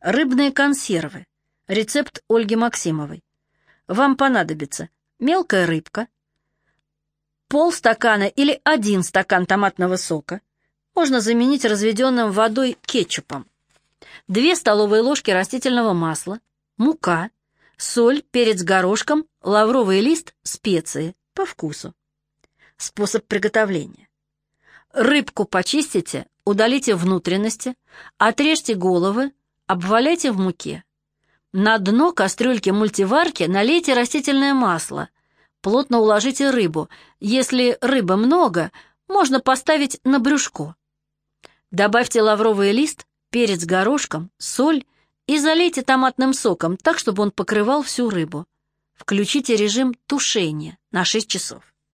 Рыбные консервы. Рецепт Ольги Максимовой. Вам понадобится мелкая рыбка, полстакана или один стакан томатного сока, можно заменить разведенным водой кетчупом, две столовые ложки растительного масла, мука, соль, перец горошком, лавровый лист, специи по вкусу. Способ приготовления. Рыбку почистите, удалите внутренности, отрежьте головы, обваляйте в муке. На дно кастрюльки-мультиварки налейте растительное масло. Плотно уложите рыбу. Если рыбы много, можно поставить на брюшко. Добавьте лавровый лист, перец горошком, соль и залейте томатным соком так, чтобы он покрывал всю рыбу. Включите режим тушения на 6 часов.